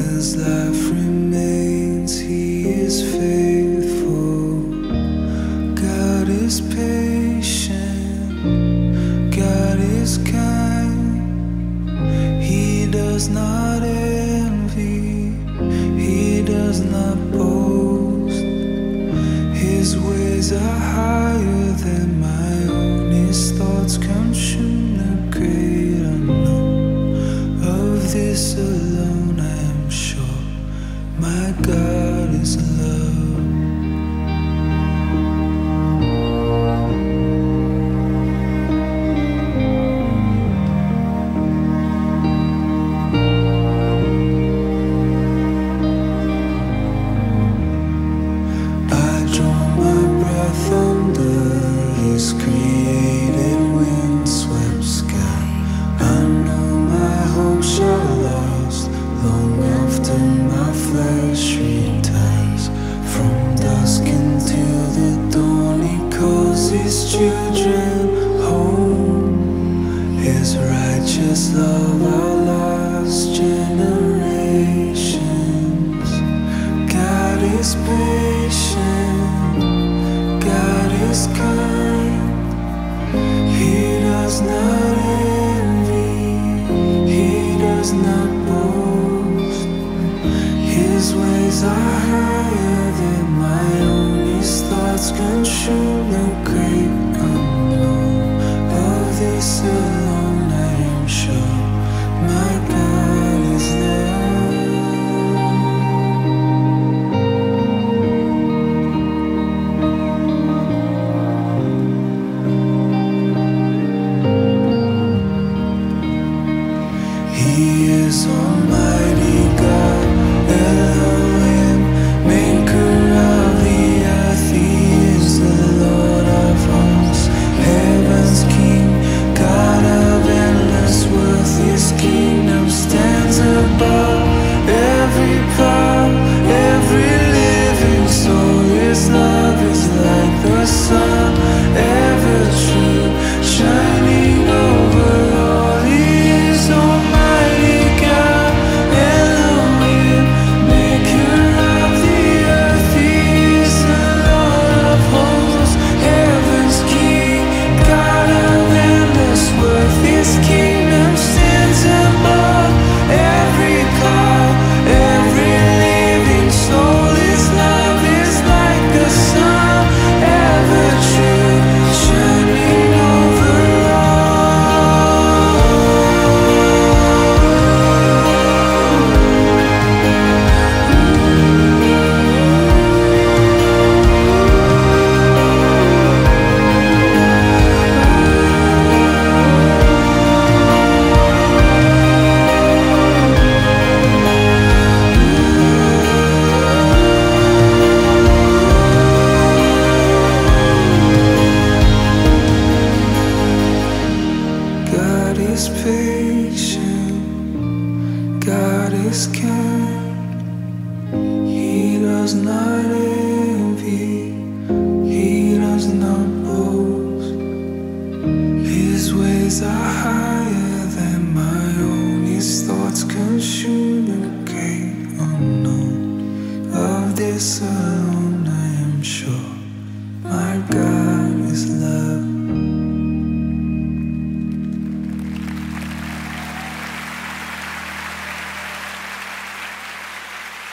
as life remains, He is faithful. God is patient, God is kind. He does not envy, He does not boast. His ways are higher than my own, His thoughts come from the great unknown of this alone. God is love. these children home. His righteous love, our lost generations. God is patient, God is kind. He does not envy, He does not boast. His ways are high. is patient, God is kind. He does not envy, He does not boast. His ways are higher than my own, His thoughts consume the gate unknown of this earth.